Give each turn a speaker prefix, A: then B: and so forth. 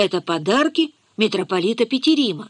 A: Это подарки митрополита Петерима.